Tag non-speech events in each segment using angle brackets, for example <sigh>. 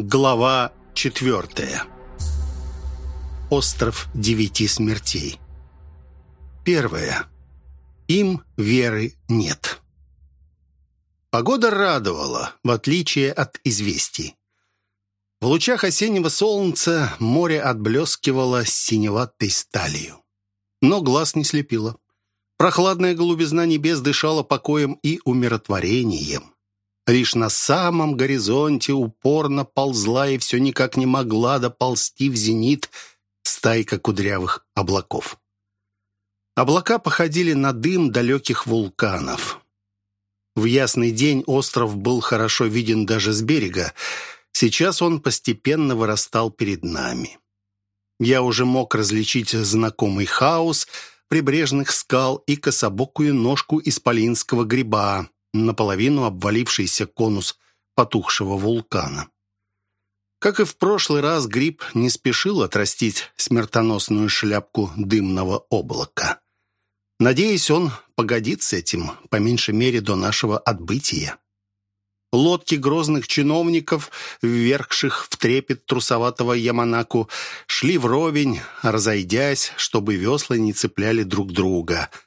Глава четвертая. Остров девяти смертей. Первое. Им веры нет. Погода радовала, в отличие от известий. В лучах осеннего солнца море отблескивало синеватой сталью. Но глаз не слепило. Прохладная голубизна небес дышала покоем и умиротворением. Лишь на самом горизонте упорно ползла и все никак не могла доползти в зенит стайка кудрявых облаков. Облака походили на дым далеких вулканов. В ясный день остров был хорошо виден даже с берега. Сейчас он постепенно вырастал перед нами. Я уже мог различить знакомый хаос прибрежных скал и кособокую ножку исполинского гриба, наполовину обвалившийся конус потухшего вулкана. Как и в прошлый раз, гриб не спешил отрастить смертоносную шляпку дымного облака. Надеюсь, он погодит с этим, по меньшей мере, до нашего отбытия. Лодки грозных чиновников, ввергших в трепет трусоватого Яманаку, шли вровень, разойдясь, чтобы весла не цепляли друг друга –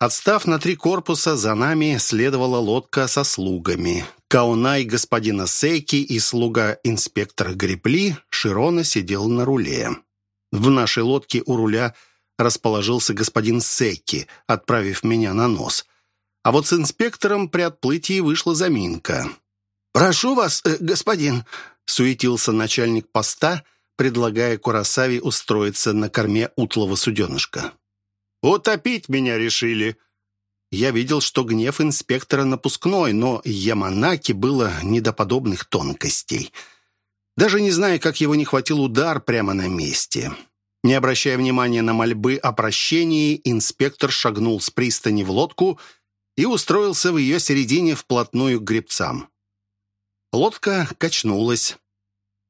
Отстав на три корпуса, за нами следовала лодка со слугами. Каунай господина Сейки и слуга инспектора Гребли Широна сидел на руле. В нашей лодке у руля расположился господин Сейки, отправив меня на нос. А вот с инспектором при отплытии вышла заминка. «Прошу вас, э, господин», — суетился начальник поста, предлагая Курасаве устроиться на корме утлого суденышка. Утопить меня решили». Я видел, что гнев инспектора напускной, но Яманаки было не до подобных тонкостей. Даже не зная, как его не хватил удар прямо на месте. Не обращая внимания на мольбы о прощении, инспектор шагнул с пристани в лодку и устроился в ее середине вплотную к гребцам. Лодка качнулась,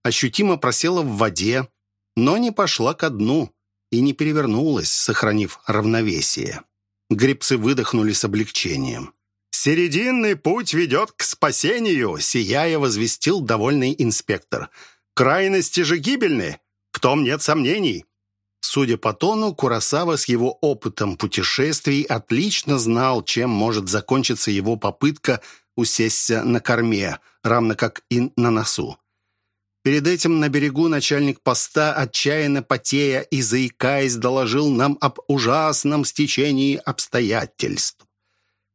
ощутимо просела в воде, но не пошла ко дну и не перевернулась, сохранив равновесие. Гребцы выдохнули с облегчением. «Серединный путь ведет к спасению», — сияя возвестил довольный инспектор. «Крайности же гибельны, в том нет сомнений». Судя по тону, Курасава с его опытом путешествий отлично знал, чем может закончиться его попытка усесться на корме, равно как и на носу. Перед этим на берегу начальник поста, отчаянно потея и заикаясь, доложил нам об ужасном стечении обстоятельств.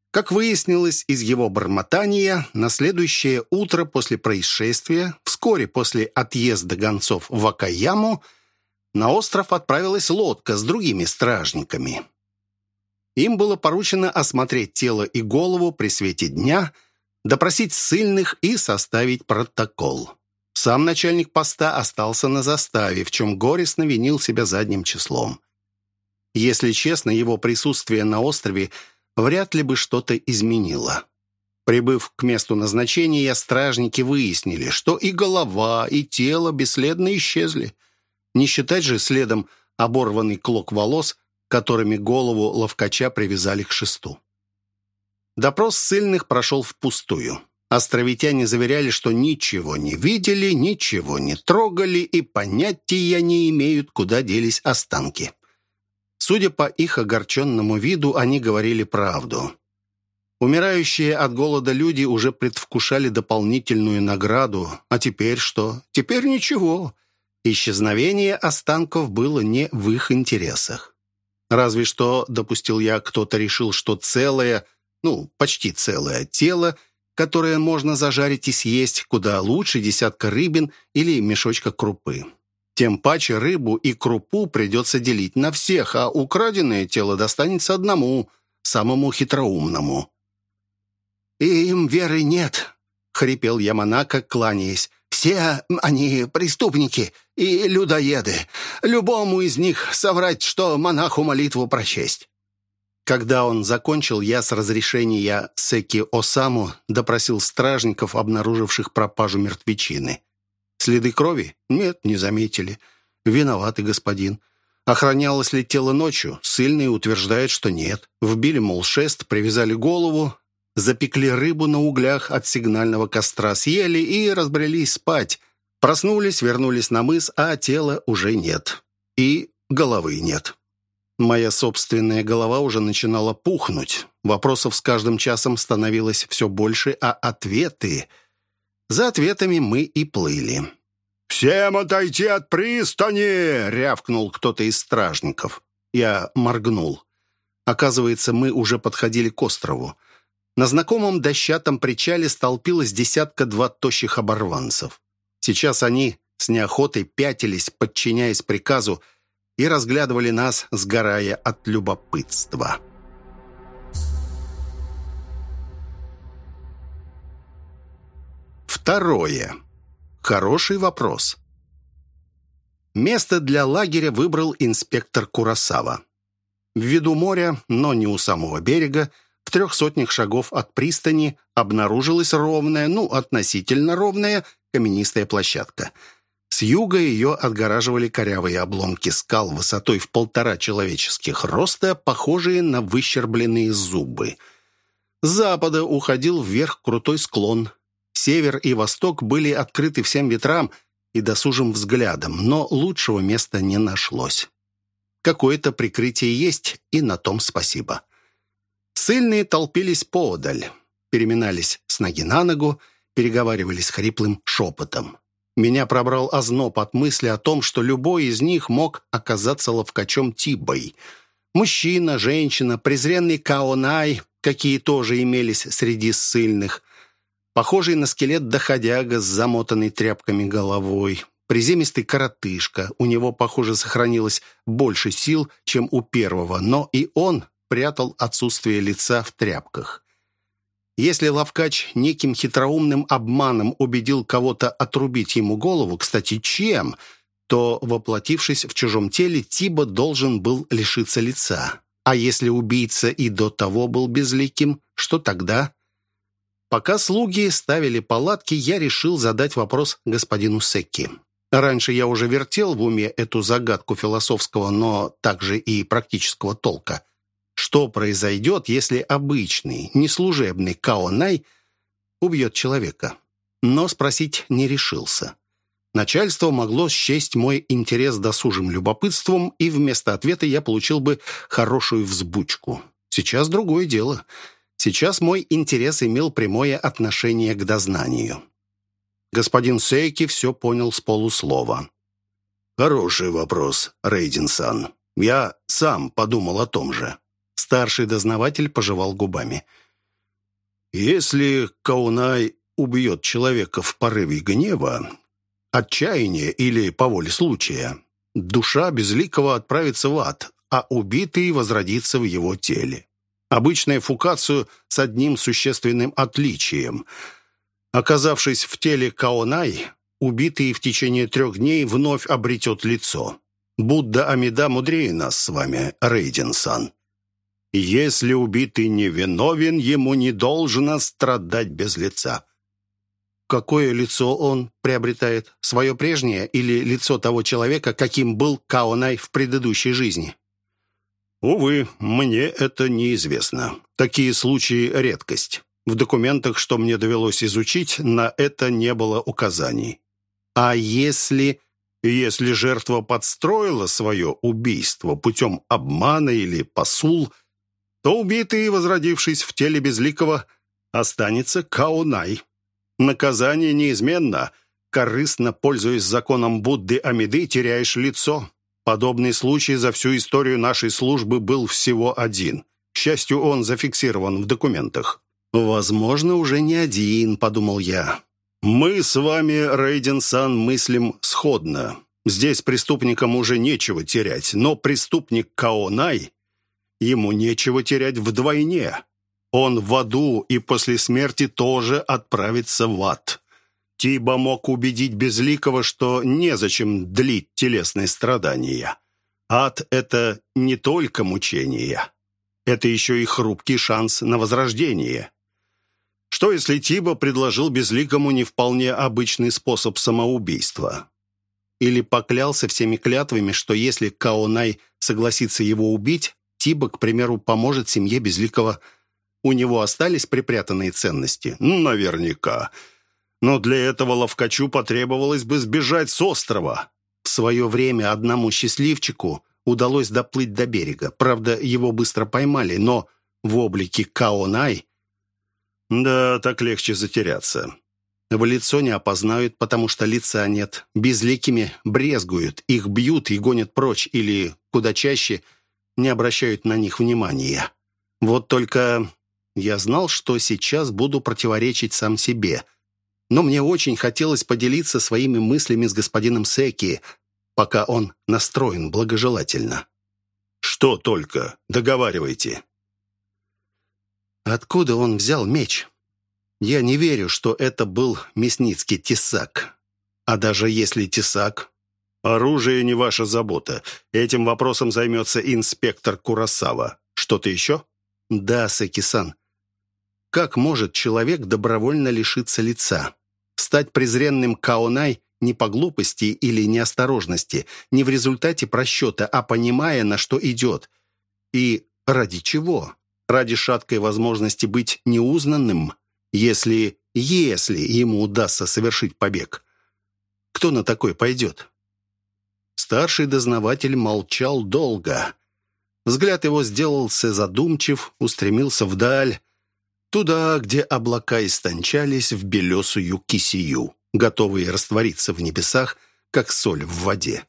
Как выяснилось из его бормотания, на следующее утро после происшествия, вскоре после отъезда гонцов в Акаяму, на остров отправилась лодка с другими стражниками. Им было поручено осмотреть тело и голову при свете дня, допросить ссыльных и составить протокол. Сам начальник поста остался на заставе, в чем горестно винил себя задним числом. Если честно, его присутствие на острове вряд ли бы что-то изменило. Прибыв к месту назначения, стражники выяснили, что и голова, и тело бесследно исчезли. Не считать же следом оборванный клок волос, которыми голову ловкача привязали к шесту. Допрос ссыльных прошел впустую. Островитяне заверяли, что ничего не видели, ничего не трогали и понятия не имеют, куда делись останки. Судя по их огорченному виду, они говорили правду. Умирающие от голода люди уже предвкушали дополнительную награду. А теперь что? Теперь ничего. Исчезновение останков было не в их интересах. Разве что, допустил я, кто-то решил, что целое, ну, почти целое тело – которое можно зажарить и съесть, куда лучше десятка рыбин или мешочка крупы. Тем паче рыбу и крупу придется делить на всех, а украденное тело достанется одному, самому хитроумному. «И им веры нет», — хрипел Яманака, кланяясь. «Все они преступники и людоеды. Любому из них соврать, что монаху молитву прочесть». Когда он закончил, я с разрешения Секи Осаму допросил стражников, обнаруживших пропажу мертвечины. Следы крови? Нет, не заметили. Виноватый господин. Охранялось ли тело ночью? Сыльный утверждает, что нет. Вбили, мол, шест, привязали голову. запекли рыбу на углях от сигнального костра, съели и разбрелись спать. Проснулись, вернулись на мыс, а тела уже нет. И головы нет. Моя собственная голова уже начинала пухнуть. Вопросов с каждым часом становилось все больше, а ответы... За ответами мы и плыли. «Всем отойти от пристани!» — рявкнул кто-то из стражников. Я моргнул. Оказывается, мы уже подходили к острову. На знакомом дощатом причале столпилось десятка-два тощих оборванцев. Сейчас они с неохотой пятились, подчиняясь приказу, и разглядывали нас, сгорая от любопытства. Второе. Хороший вопрос. Место для лагеря выбрал инспектор Курасава. В виду моря, но не у самого берега, в трех сотнях шагов от пристани обнаружилась ровная, ну, относительно ровная, каменистая площадка. С юга ее отгораживали корявые обломки скал высотой в полтора человеческих роста, похожие на выщербленные зубы. С запада уходил вверх крутой склон, Север и восток были открыты всем ветрам и досужим взглядом, но лучшего места не нашлось. Какое-то прикрытие есть, и на том спасибо. Сыльные толпились поодаль, переминались с ноги на ногу, переговаривались хриплым шепотом. Меня пробрал озноб от мысли о том, что любой из них мог оказаться ловкачом Тибой. Мужчина, женщина, презренный Каонай, какие тоже имелись среди ссыльных – Похожий на скелет доходяга с замотанной тряпками головой. Приземистый коротышка. У него, похоже, сохранилось больше сил, чем у первого, но и он прятал отсутствие лица в тряпках. Если Лавкач неким хитроумным обманом убедил кого-то отрубить ему голову, кстати, чем, то, воплотившись в чужом теле, Тиба должен был лишиться лица. А если убийца и до того был безликим, что тогда? Пока слуги ставили палатки, я решил задать вопрос господину Секки. Раньше я уже вертел в уме эту загадку философского, но также и практического толка. Что произойдет, если обычный, неслужебный Каонай убьет человека? Но спросить не решился. Начальство могло счесть мой интерес досужим любопытством, и вместо ответа я получил бы хорошую взбучку. Сейчас другое дело — Сейчас мой интерес имел прямое отношение к дознанию. Господин Сейки все понял с полуслова. «Хороший вопрос, Рейдинсан. Я сам подумал о том же». Старший дознаватель пожевал губами. «Если Каунай убьет человека в порыве гнева, отчаяния или по воле случая, душа безликого отправится в ад, а убитый возродится в его теле. Обычная фукацию с одним существенным отличием. Оказавшись в теле Каонай, убитый в течение трех дней вновь обретет лицо. Будда Амида мудрее нас с вами, Рейдинсан. Если убитый невиновен, ему не должно страдать без лица. Какое лицо он приобретает? Свое прежнее или лицо того человека, каким был Каонай в предыдущей жизни? Увы, мне это неизвестно. Такие случаи — редкость. В документах, что мне довелось изучить, на это не было указаний. А если... Если жертва подстроила свое убийство путем обмана или посул, то убитый, возродившись в теле Безликого, останется Каунай. Наказание неизменно. Корыстно, пользуясь законом Будды Амиды, теряешь лицо. Подобный случай за всю историю нашей службы был всего один. К счастью, он зафиксирован в документах. «Возможно, уже не один», — подумал я. «Мы с вами, Рейден-сан, мыслим сходно. Здесь преступникам уже нечего терять, но преступник Каонай, ему нечего терять вдвойне. Он в аду и после смерти тоже отправится в ад». Тиба мог убедить Безликого, что незачем длить телесные страдания. Ад — это не только мучение. Это еще и хрупкий шанс на возрождение. Что, если Тиба предложил Безликому не вполне обычный способ самоубийства? Или поклялся всеми клятвами, что если Каонай согласится его убить, Тиба, к примеру, поможет семье Безликого. У него остались припрятанные ценности? Наверняка. Но для этого ловкачу потребовалось бы сбежать с острова. В свое время одному счастливчику удалось доплыть до берега. Правда, его быстро поймали, но в облике Каонай... Да, так легче затеряться. В лицо не опознают, потому что лица нет. Безликими брезгуют, их бьют и гонят прочь, или, куда чаще, не обращают на них внимания. Вот только я знал, что сейчас буду противоречить сам себе. Но мне очень хотелось поделиться своими мыслями с господином Секи, пока он настроен благожелательно. «Что только? Договаривайте». Откуда он взял меч? Я не верю, что это был мясницкий тесак. А даже если тесак... Оружие не ваша забота. Этим вопросом займется инспектор Курасава. Что-то еще? Да, Секи-сан. Как может человек добровольно лишиться лица? Стать презренным Каонай не по глупости или неосторожности, не в результате просчета, а понимая, на что идет. И ради чего? Ради шаткой возможности быть неузнанным? Если, если ему удастся совершить побег. Кто на такой пойдет? Старший дознаватель молчал долго. Взгляд его сделался задумчив, устремился вдаль, туда, где облака истончались в белесую кисию, готовые раствориться в небесах, как соль в воде.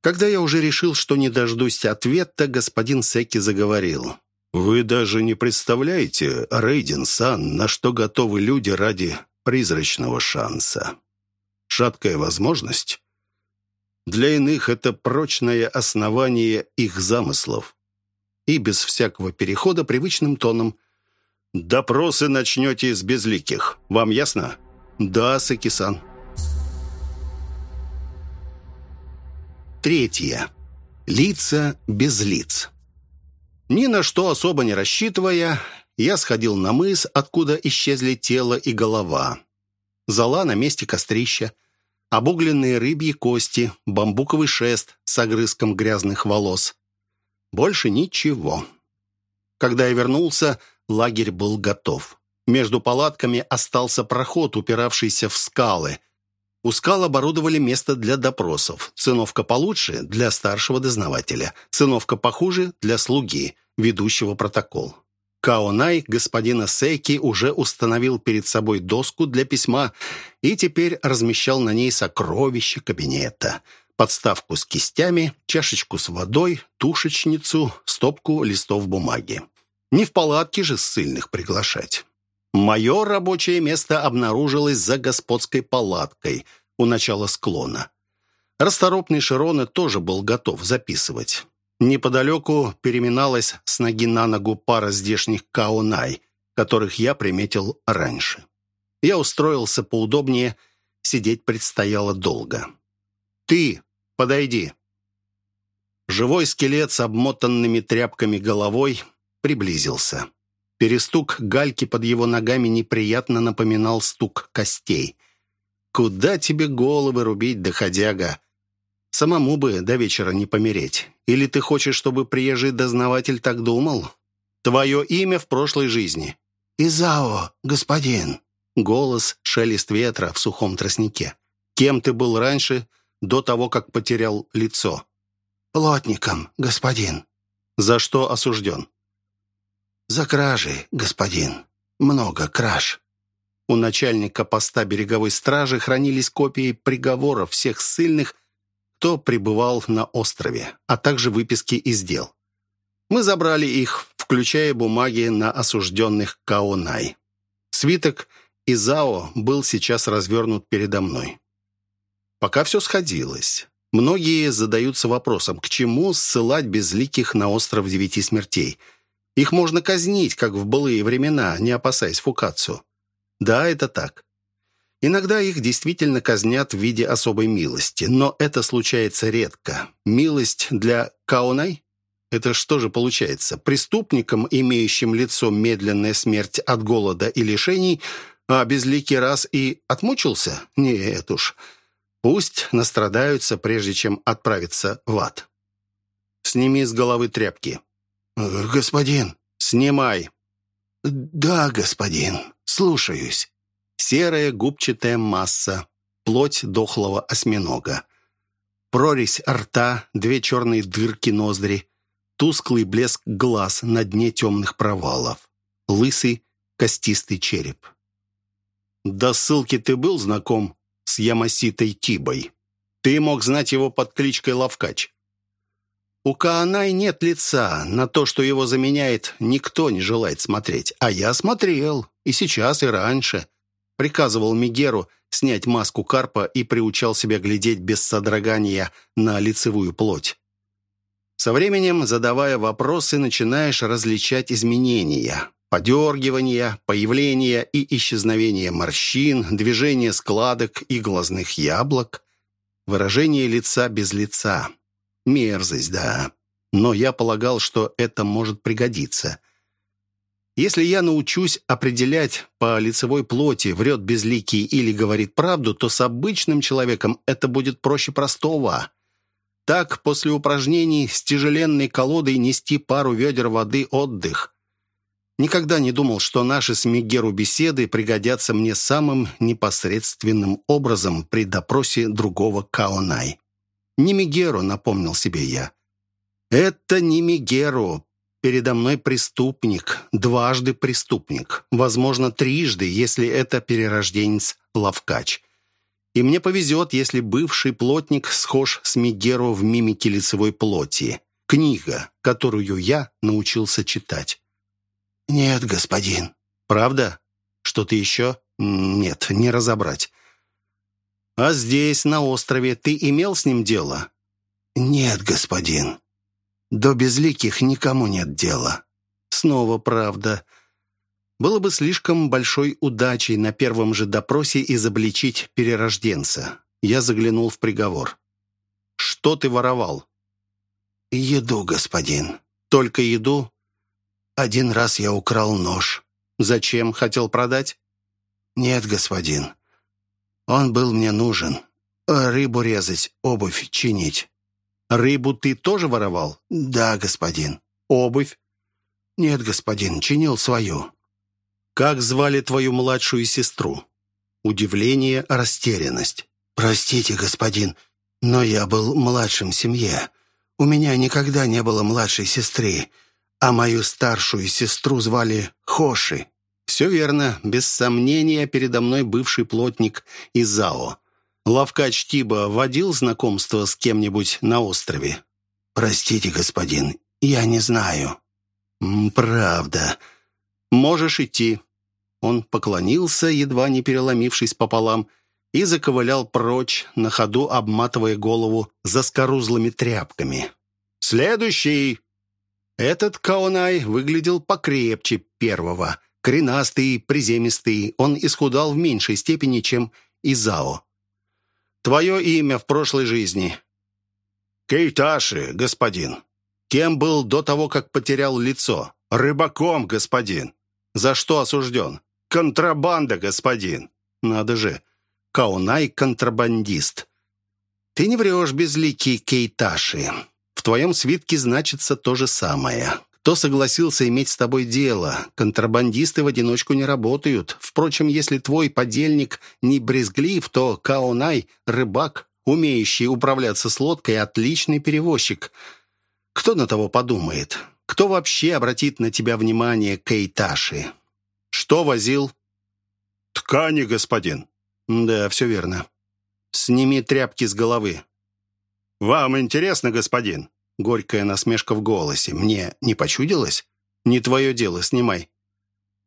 Когда я уже решил, что не дождусь ответа, господин Секи заговорил. «Вы даже не представляете, Рейден-сан, на что готовы люди ради призрачного шанса. Шаткая возможность. Для иных это прочное основание их замыслов. И без всякого перехода привычным тоном. Допросы начнете с безликих. Вам ясно? Да, Сакисан. Третье. Лица без лиц. Ни на что особо не рассчитывая, я сходил на мыс, откуда исчезли тело и голова. Зала на месте кострища, обугленные рыбьи кости, бамбуковый шест с огрызком грязных волос. Больше ничего. Когда я вернулся, лагерь был готов. Между палатками остался проход, упиравшийся в скалы. У скал оборудовали место для допросов. Циновка получше – для старшего дознавателя. Циновка похуже – для слуги, ведущего протокол. Каонай господина Сейки уже установил перед собой доску для письма и теперь размещал на ней сокровища кабинета. Подставку с кистями, чашечку с водой, тушечницу, стопку листов бумаги. Не в палатке же ссыльных приглашать. Мое рабочее место обнаружилось за господской палаткой у начала склона. Расторопный Широна тоже был готов записывать. Неподалеку переминалась с ноги на ногу пара здешних каонай, которых я приметил раньше. Я устроился поудобнее, сидеть предстояло долго. «Ты, подойди!» Живой скелет с обмотанными тряпками головой приблизился. Перестук гальки под его ногами неприятно напоминал стук костей. «Куда тебе головы рубить, доходяга? Самому бы до вечера не помереть. Или ты хочешь, чтобы приезжий дознаватель так думал? Твое имя в прошлой жизни». «Изао, господин». Голос, шелест ветра в сухом тростнике. «Кем ты был раньше, до того, как потерял лицо?» «Плотником, господин». «За что осужден?» «За кражи, господин. Много краж». У начальника поста береговой стражи хранились копии приговоров всех ссыльных, кто пребывал на острове, а также выписки из дел. Мы забрали их, включая бумаги на осужденных Каонай. Свиток Изао был сейчас развернут передо мной. Пока все сходилось. Многие задаются вопросом, к чему ссылать безликих на остров Девяти Смертей – их можно казнить, как в былые времена, не опасаясь фукацию. Да, это так. Иногда их действительно казнят в виде особой милости, но это случается редко. Милость для Каонай? Это что же получается? Преступникам, имеющим лицо медленная смерть от голода и лишений, а безликий раз и отмучился? Нет уж. Пусть настрадаются, прежде чем отправиться в ад. Сними с головы тряпки. «Господин». «Снимай». «Да, господин, слушаюсь». Серая губчатая масса, плоть дохлого осьминога. Прорезь рта, две черные дырки ноздри, тусклый блеск глаз на дне темных провалов, лысый костистый череп. До ссылки ты был знаком с Ямаситой Тибой? Ты мог знать его под кличкой Лавкач. У Каанай нет лица. На то, что его заменяет, никто не желает смотреть. А я смотрел. И сейчас, и раньше. Приказывал Мигеру снять маску карпа и приучал себя глядеть без содрогания на лицевую плоть. Со временем, задавая вопросы, начинаешь различать изменения. Подергивания, появление и исчезновение морщин, движение складок и глазных яблок, выражение лица без лица. Мерзость, да. Но я полагал, что это может пригодиться. Если я научусь определять по лицевой плоти, врет безликий или говорит правду, то с обычным человеком это будет проще простого. Так, после упражнений с тяжеленной колодой нести пару ведер воды – отдых. Никогда не думал, что наши с Мегеру беседы пригодятся мне самым непосредственным образом при допросе другого Каонай. Не Мегеру, напомнил себе я. Это не Мегеру. Передо мной преступник, дважды преступник, возможно, трижды, если это перерожденец Лавкач. И мне повезет, если бывший плотник схож с Мегеру в мимике лицевой плоти. Книга, которую я научился читать. «Нет, господин». «Правда? Что-то еще?» «Нет, не разобрать». «А здесь, на острове, ты имел с ним дело?» «Нет, господин. До безликих никому нет дела». «Снова правда. Было бы слишком большой удачей на первом же допросе изобличить перерожденца». Я заглянул в приговор. «Что ты воровал?» «Еду, господин». «Только еду?» Один раз я украл нож. Зачем? Хотел продать? Нет, господин. Он был мне нужен. Рыбу резать, обувь чинить. Рыбу ты тоже воровал? Да, господин. Обувь? Нет, господин, чинил свою. Как звали твою младшую сестру? Удивление, растерянность. Простите, господин, но я был младшим в семье. У меня никогда не было младшей сестры а мою старшую сестру звали Хоши. Все верно, без сомнения, передо мной бывший плотник Изао. Лавкач Тиба водил знакомство с кем-нибудь на острове? Простите, господин, я не знаю. «Правда. Можешь идти». Он поклонился, едва не переломившись пополам, и заковылял прочь, на ходу обматывая голову заскорузлыми тряпками. «Следующий!» Этот Каонай выглядел покрепче первого. Коренастый, приземистый, он исхудал в меньшей степени, чем Изао. «Твое имя в прошлой жизни?» «Кейташи, господин». «Кем был до того, как потерял лицо?» «Рыбаком, господин». «За что осужден?» «Контрабанда, господин». «Надо же, Каунай – контрабандист». «Ты не врешь, безликий Кейташи твоем свитке значится то же самое. Кто согласился иметь с тобой дело? Контрабандисты в одиночку не работают. Впрочем, если твой подельник не брезглив, то Каонай — рыбак, умеющий управляться с лодкой, отличный перевозчик. Кто на того подумает? Кто вообще обратит на тебя внимание, Кейташи? Что возил? Ткани, господин. Да, все верно. Сними тряпки с головы. Вам интересно, господин? Горькая насмешка в голосе. «Мне не почудилось? Не твое дело, снимай».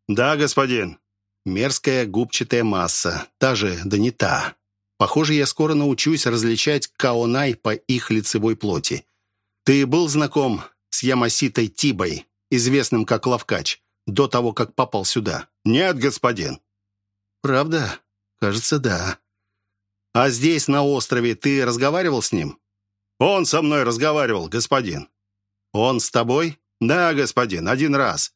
«Да, господин». Мерзкая губчатая масса, та же, да не та. Похоже, я скоро научусь различать каонай по их лицевой плоти. Ты был знаком с Ямаситой Тибой, известным как Лавкач, до того, как попал сюда? Нет, господин. Правда? Кажется, да. А здесь, на острове, ты разговаривал с ним? «Он со мной разговаривал, господин». «Он с тобой?» «Да, господин, один раз».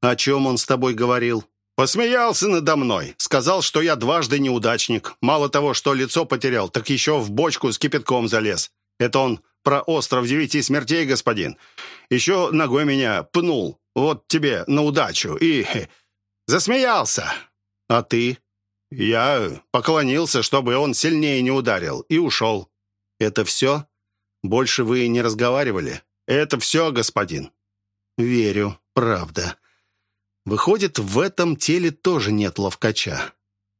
«О чем он с тобой говорил?» «Посмеялся надо мной. Сказал, что я дважды неудачник. Мало того, что лицо потерял, так еще в бочку с кипятком залез. Это он про остров девяти смертей, господин. Еще ногой меня пнул. вот тебе на удачу, и <laughs> засмеялся. А ты? Я поклонился, чтобы он сильнее не ударил, и ушел. Это все? Больше вы не разговаривали? Это все, господин. Верю, правда. Выходит, в этом теле тоже нет ловкача.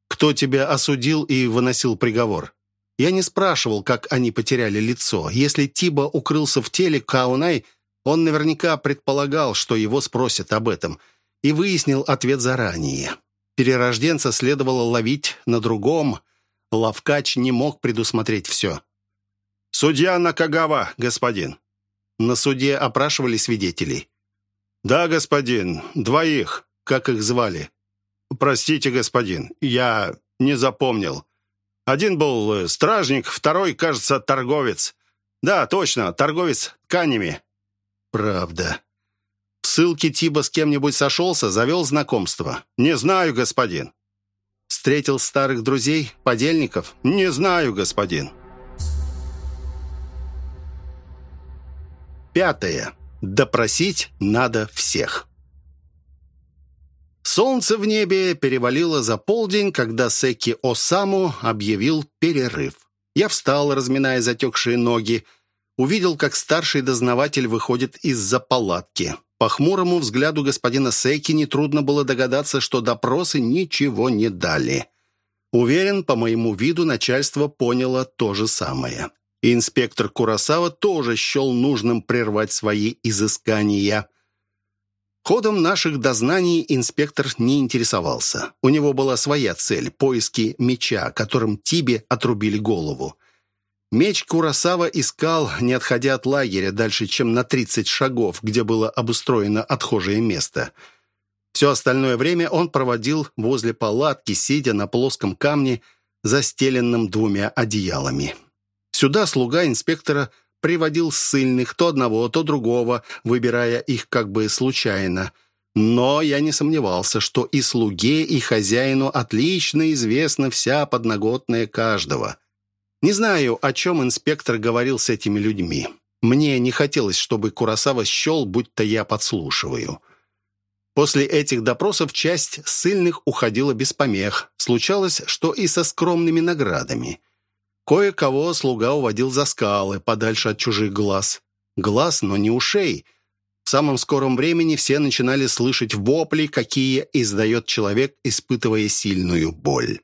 Кто тебя осудил и выносил приговор? Я не спрашивал, как они потеряли лицо. Если Тиба укрылся в теле Каунай, он наверняка предполагал, что его спросят об этом, и выяснил ответ заранее. Перерожденца следовало ловить на другом. Лавкач не мог предусмотреть все. «Судья Накагава, господин». На суде опрашивали свидетелей. «Да, господин, двоих. Как их звали?» «Простите, господин, я не запомнил. Один был э, стражник, второй, кажется, торговец. Да, точно, торговец тканями». «Правда. В ссылке Тиба с кем-нибудь сошелся, завел знакомство?» «Не знаю, господин». «Встретил старых друзей, подельников?» «Не знаю, господин». Пятое. Допросить надо всех. Солнце в небе перевалило за полдень, когда Секи Осаму объявил перерыв. Я встал, разминая затекшие ноги, увидел, как старший дознаватель выходит из-за палатки. По хмурому взгляду господина Секи нетрудно было догадаться, что допросы ничего не дали. Уверен, по моему виду начальство поняло то же самое. Инспектор Курасава тоже счел нужным прервать свои изыскания. Ходом наших дознаний инспектор не интересовался. У него была своя цель – поиски меча, которым Тибе отрубили голову. Меч Курасава искал, не отходя от лагеря дальше, чем на 30 шагов, где было обустроено отхожее место. Все остальное время он проводил возле палатки, сидя на плоском камне, застеленном двумя одеялами. Сюда слуга инспектора приводил ссыльных, то одного, то другого, выбирая их как бы случайно. Но я не сомневался, что и слуге, и хозяину отлично известна вся подноготная каждого. Не знаю, о чем инспектор говорил с этими людьми. Мне не хотелось, чтобы Курасава счел, будто я подслушиваю. После этих допросов часть ссыльных уходила без помех. Случалось, что и со скромными наградами. Кое-кого слуга уводил за скалы, подальше от чужих глаз. Глаз, но не ушей. В самом скором времени все начинали слышать вопли, какие издает человек, испытывая сильную боль.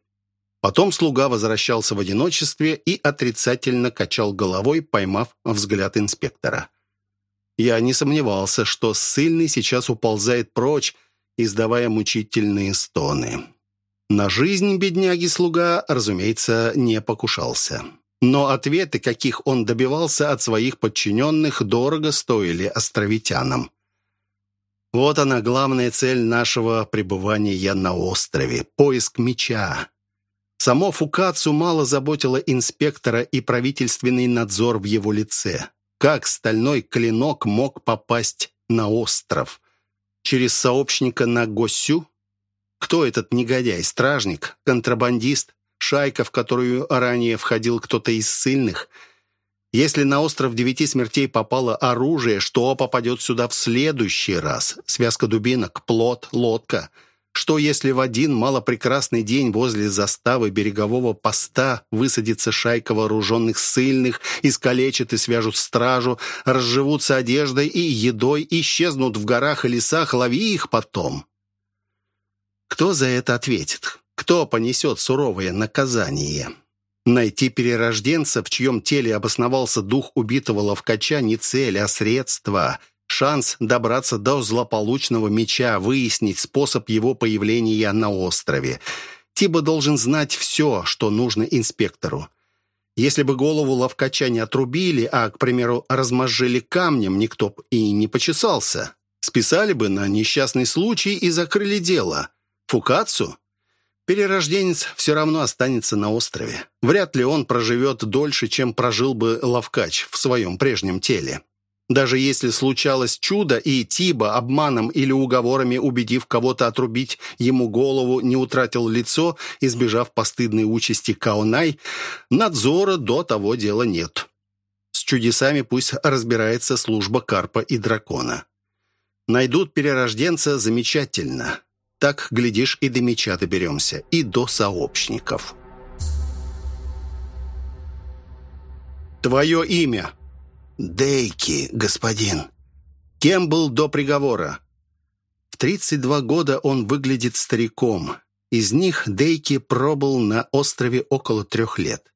Потом слуга возвращался в одиночестве и отрицательно качал головой, поймав взгляд инспектора. Я не сомневался, что ссыльный сейчас уползает прочь, издавая мучительные стоны. На жизнь бедняги-слуга, разумеется, не покушался. Но ответы, каких он добивался от своих подчиненных, дорого стоили островитянам. Вот она, главная цель нашего пребывания на острове – поиск меча. Само Фукацу мало заботило инспектора и правительственный надзор в его лице. Как стальной клинок мог попасть на остров? Через сообщника на Госю? Кто этот негодяй? Стражник? Контрабандист? Шайка, в которую ранее входил кто-то из сильных? Если на остров Девяти Смертей попало оружие, что попадет сюда в следующий раз? Связка дубинок, плот, лодка – что, если в один малопрекрасный день возле заставы берегового поста высадится шайка вооруженных ссыльных, искалечат и свяжут стражу, разживутся одеждой и едой, исчезнут в горах и лесах, лови их потом? Кто за это ответит? Кто понесет суровое наказание? Найти перерожденца, в чьем теле обосновался дух убитого ловкача, не цель, а средство. Шанс добраться до злополучного меча, выяснить способ его появления на острове. Тиба должен знать все, что нужно инспектору. Если бы голову ловкача не отрубили, а, к примеру, размозжили камнем, никто и не почесался. Списали бы на несчастный случай и закрыли дело. Фукацу? Перерожденец все равно останется на острове. Вряд ли он проживет дольше, чем прожил бы Лавкач в своем прежнем теле. Даже если случалось чудо, и Тиба, обманом или уговорами убедив кого-то отрубить ему голову, не утратил лицо, избежав постыдной участи Каонай, надзора до того дела нет. С чудесами пусть разбирается служба Карпа и Дракона. Найдут перерожденца замечательно. Так, глядишь, и до меча доберемся, и до сообщников. Твое имя? Дейки, господин. Кем был до приговора? В 32 года он выглядит стариком. Из них Дейки пробыл на острове около трех лет.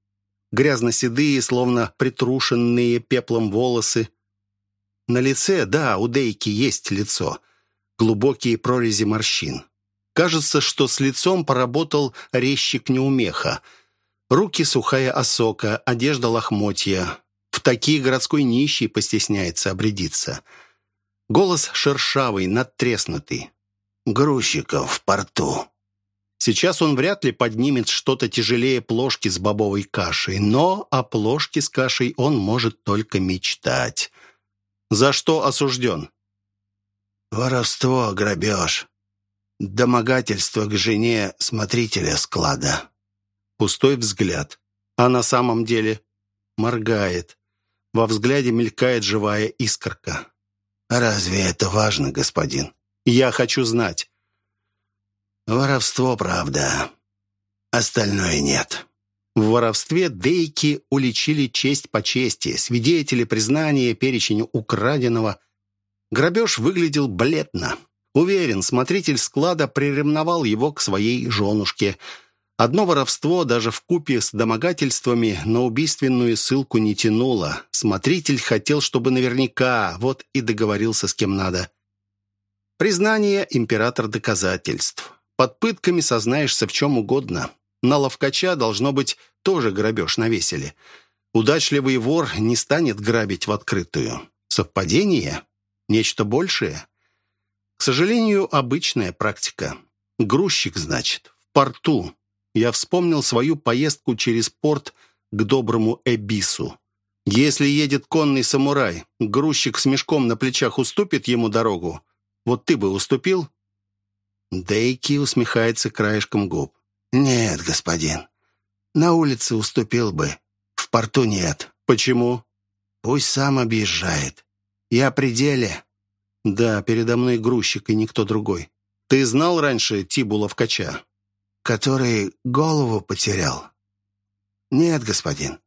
Грязно-седые, словно притрушенные пеплом волосы. На лице, да, у Дейки есть лицо. Глубокие прорези морщин. Кажется, что с лицом поработал резчик неумеха. Руки сухая осока, одежда лохмотья. В такие городской нищий постесняется обрядиться. Голос шершавый, надтреснутый. «Грузчиков в порту». Сейчас он вряд ли поднимет что-то тяжелее плошки с бобовой кашей, но о плошке с кашей он может только мечтать. За что осужден? «Воровство, грабеж, домогательство к жене смотрителя склада». Пустой взгляд. А на самом деле моргает. Во взгляде мелькает живая искорка. «Разве это важно, господин?» «Я хочу знать». «Воровство, правда. Остальное нет». В воровстве Дейки уличили честь по чести, свидетели, признания, перечень украденного. Грабеж выглядел бледно. Уверен, смотритель склада приревновал его к своей женушке – Одно воровство даже в купе с домогательствами на убийственную ссылку не тянуло. Смотритель хотел, чтобы наверняка, вот и договорился с кем надо. Признание император доказательств. Под пытками сознаешься в чем угодно. На ловкача должно быть тоже грабеж навесили. Удачливый вор не станет грабить в открытую. Совпадение? Нечто большее? К сожалению, обычная практика. Грузчик, значит, в порту я вспомнил свою поездку через порт к доброму Эбису. Если едет конный самурай, грузчик с мешком на плечах уступит ему дорогу. Вот ты бы уступил?» Дейки усмехается краешком губ. «Нет, господин. На улице уступил бы. В порту нет». «Почему?» «Пусть сам объезжает. Я при деле». «Да, передо мной грузчик и никто другой. Ты знал раньше Тибу Ловкача?» который голову потерял? Нет, господин.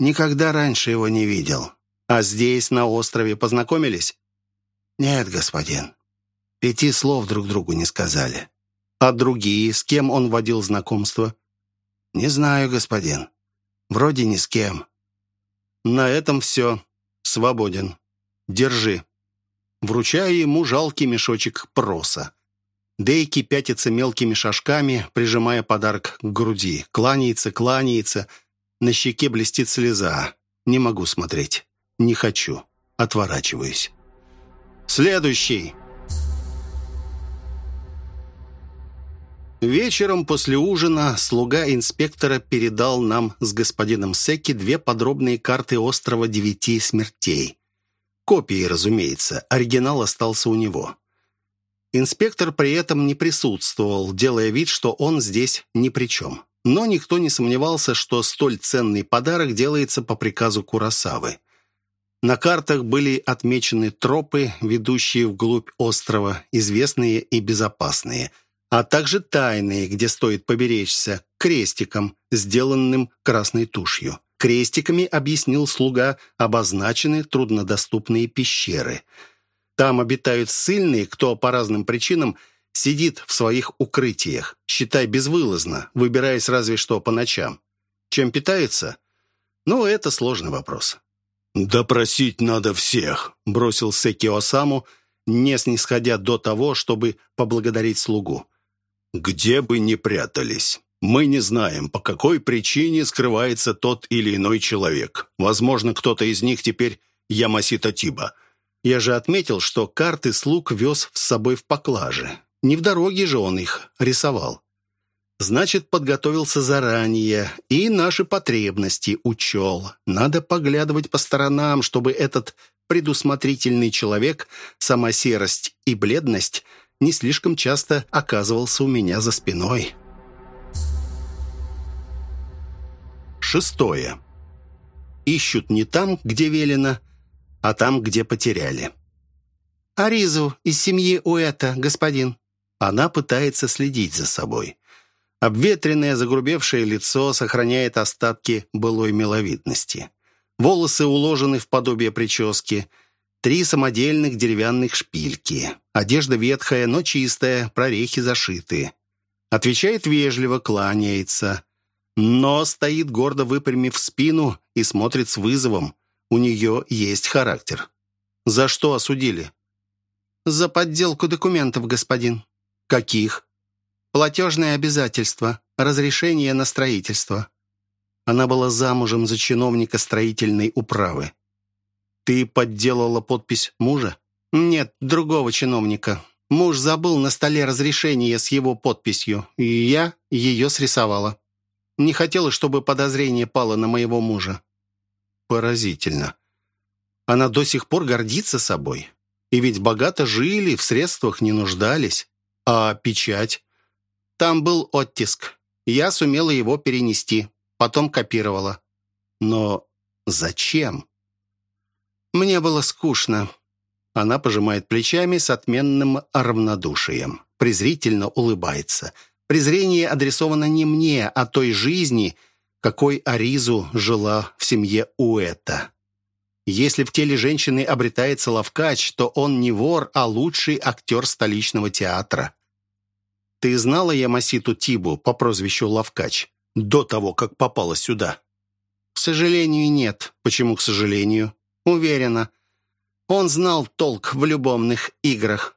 Никогда раньше его не видел. А здесь, на острове, познакомились? Нет, господин. Пяти слов друг другу не сказали. А другие, с кем он водил знакомство? Не знаю, господин. Вроде ни с кем. На этом все. Свободен. Держи. Вручаю ему жалкий мешочек проса. Дейки пятится мелкими шажками, прижимая подарок к груди. Кланяется, кланяется. На щеке блестит слеза. Не могу смотреть. Не хочу. Отворачиваюсь. Следующий. Вечером после ужина слуга инспектора передал нам с господином Секи две подробные карты острова Девяти Смертей. Копии, разумеется, оригинал остался у него. Инспектор при этом не присутствовал, делая вид, что он здесь ни при чем. Но никто не сомневался, что столь ценный подарок делается по приказу Курасавы. На картах были отмечены тропы, ведущие вглубь острова, известные и безопасные, а также тайные, где стоит поберечься, крестиком, сделанным красной тушью. Крестиками, объяснил слуга, обозначены труднодоступные пещеры – там обитают ссыльные, кто по разным причинам сидит в своих укрытиях, считай безвылазно, выбираясь разве что по ночам. Чем питается? Ну, это сложный вопрос. «Допросить надо всех», — бросил Секи Осаму, не снисходя до того, чтобы поблагодарить слугу. «Где бы ни прятались, мы не знаем, по какой причине скрывается тот или иной человек. Возможно, кто-то из них теперь Ямасита Тиба. Я же отметил, что карты слуг вез с собой в поклаже. Не в дороге же он их рисовал. Значит, подготовился заранее и наши потребности учел. Надо поглядывать по сторонам, чтобы этот предусмотрительный человек, сама серость и бледность, не слишком часто оказывался у меня за спиной. Шестое. Ищут не там, где велено, а там, где потеряли. Аризу из семьи Уэта, господин». Она пытается следить за собой. Обветренное, загрубевшее лицо сохраняет остатки былой миловидности. Волосы уложены в подобие прически. Три самодельных деревянных шпильки. Одежда ветхая, но чистая, прорехи зашиты. Отвечает вежливо, кланяется. Но стоит гордо выпрямив спину и смотрит с вызовом. У нее есть характер. За что осудили? За подделку документов, господин. Каких? Платежные обязательства, разрешение на строительство. Она была замужем за чиновника строительной управы. Ты подделала подпись мужа? Нет, другого чиновника. Муж забыл на столе разрешение с его подписью, и я ее срисовала. Не хотела, чтобы подозрение пало на моего мужа. Поразительно. Она до сих пор гордится собой. И ведь богато жили, в средствах не нуждались. А печать? Там был оттиск. Я сумела его перенести. Потом копировала. Но зачем? Мне было скучно. Она пожимает плечами с отменным равнодушием. Презрительно улыбается. Презрение адресовано не мне, а той жизни, какой Аризу жила в семье Уэта. Если в теле женщины обретается ловкач, то он не вор, а лучший актер столичного театра. Ты знала Ямаситу Тибу по прозвищу Ловкач до того, как попала сюда? К сожалению, нет. Почему к сожалению? Уверена. Он знал толк в любовных играх.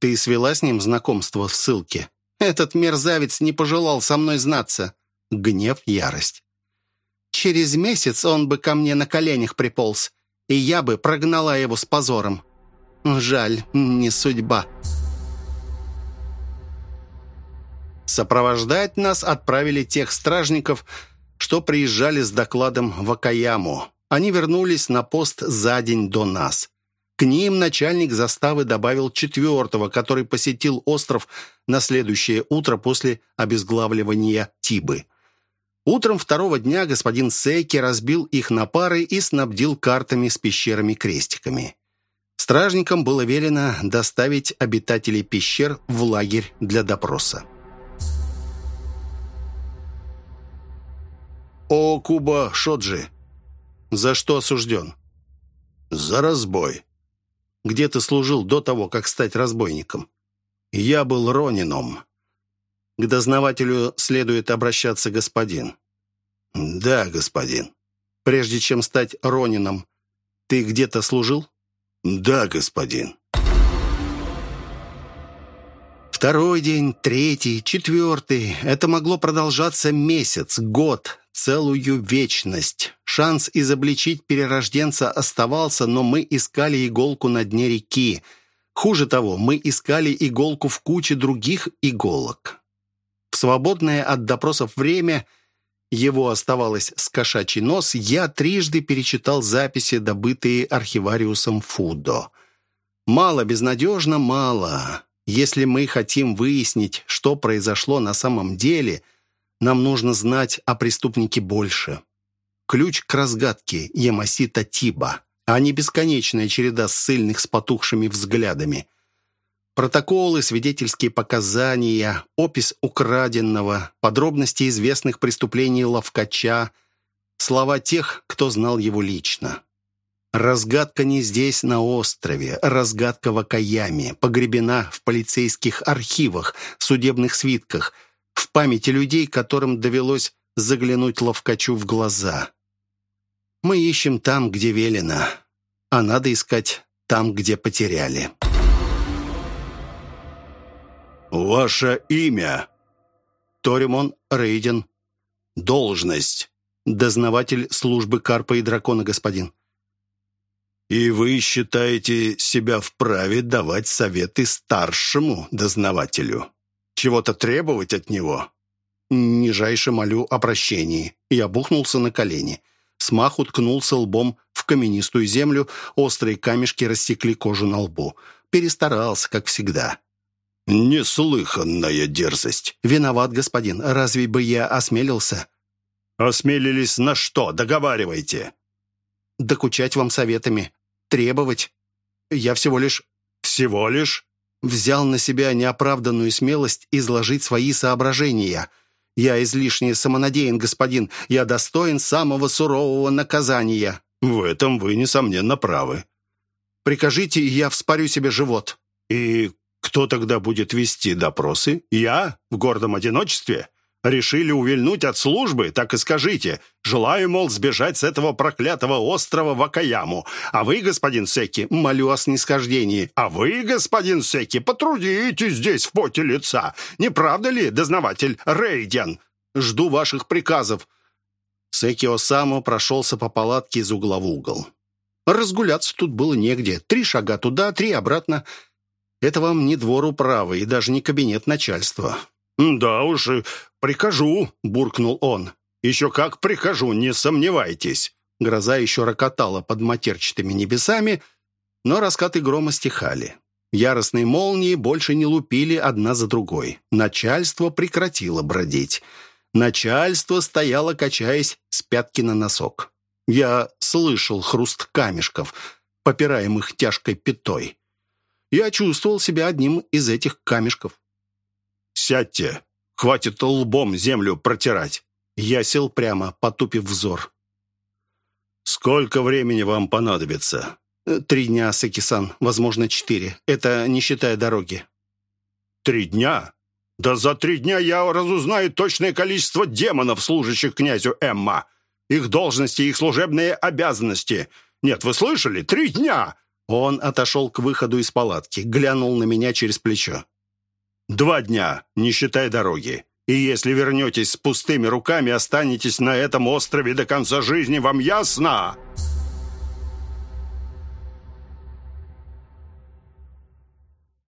Ты свела с ним знакомство в ссылке? Этот мерзавец не пожелал со мной знаться. Гнев, ярость. Через месяц он бы ко мне на коленях приполз, и я бы прогнала его с позором. Жаль, не судьба. Сопровождать нас отправили тех стражников, что приезжали с докладом в Акаяму. Они вернулись на пост за день до нас. К ним начальник заставы добавил четвертого, который посетил остров на следующее утро после обезглавливания Тибы. Утром второго дня господин Сейки разбил их на пары и снабдил картами с пещерами-крестиками. Стражникам было велено доставить обитателей пещер в лагерь для допроса. «О, Куба Шоджи, за что осужден?» «За разбой». «Где ты служил до того, как стать разбойником?» «Я был ронином». К дознавателю следует обращаться господин. Да, господин. Прежде чем стать ронином, ты где-то служил? Да, господин. Второй день, третий, четвертый. Это могло продолжаться месяц, год, целую вечность. Шанс изобличить перерожденца оставался, но мы искали иголку на дне реки. Хуже того, мы искали иголку в куче других иголок. В свободное от допросов время его оставалось с кошачий нос, я трижды перечитал записи, добытые архивариусом Фудо. Мало, безнадежно мало. Если мы хотим выяснить, что произошло на самом деле, нам нужно знать о преступнике больше. Ключ к разгадке Ямасита Тиба, а не бесконечная череда ссыльных с потухшими взглядами. Протоколы, свидетельские показания, опись украденного, подробности известных преступлений Ловкача, слова тех, кто знал его лично. Разгадка не здесь, на острове. Разгадка в Акаяме, погребена в полицейских архивах, судебных свитках, в памяти людей, которым довелось заглянуть Ловкачу в глаза. Мы ищем там, где велено, а надо искать там, где потеряли. «Ваше имя?» «Торимон Рейден». «Должность?» «Дознаватель службы Карпа и Дракона, господин». «И вы считаете себя вправе давать советы старшему дознавателю? Чего-то требовать от него?» «Нижайше молю о прощении». Я бухнулся на колени. Смах уткнулся лбом в каменистую землю, острые камешки рассекли кожу на лбу. Перестарался, как всегда. «Неслыханная дерзость!» «Виноват, господин. Разве бы я осмелился?» «Осмелились на что? Договаривайте!» «Докучать вам советами. Требовать. Я всего лишь... «Всего лишь?» Взял на себя неоправданную смелость изложить свои соображения. «Я излишне самонадеян, господин. Я достоин самого сурового наказания». «В этом вы, несомненно, правы». «Прикажите, и я вспорю себе живот». «И кто тогда будет вести допросы? Я? В гордом одиночестве? Решили увильнуть от службы? Так и скажите. Желаю, мол, сбежать с этого проклятого острова в Акаяму. А вы, господин Секи, молю о снисхождении. А вы, господин Секи, потрудитесь здесь в поте лица. Не правда ли, дознаватель Рейден? Жду ваших приказов». Секи Осамо прошелся по палатке из угла в угол. Разгуляться тут было негде. Три шага туда, три обратно. Это вам не двор управы и даже не кабинет начальства. «Да уж, прикажу», — буркнул он. «Еще как прикажу, не сомневайтесь». Гроза еще рокотала под матерчатыми небесами, но раскаты грома стихали. Яростные молнии больше не лупили одна за другой. Начальство прекратило бродить. Начальство стояло, качаясь с пятки на носок. Я слышал хруст камешков, попираемых тяжкой пятой. Я чувствовал себя одним из этих камешков. «Сядьте! Хватит лбом землю протирать!» Я сел прямо, потупив взор. «Сколько времени вам понадобится?» «Э, «Три дня, Сакисан, возможно, четыре. Это не считая дороги». «Три дня? Да за три дня я разузнаю точное количество демонов, служащих князю Эмма, их должности, их служебные обязанности. Нет, вы слышали? Три дня! Он отошел к выходу из палатки, глянул на меня через плечо. «Два дня, не считая дороги. И если вернетесь с пустыми руками, останетесь на этом острове до конца жизни, вам ясно?»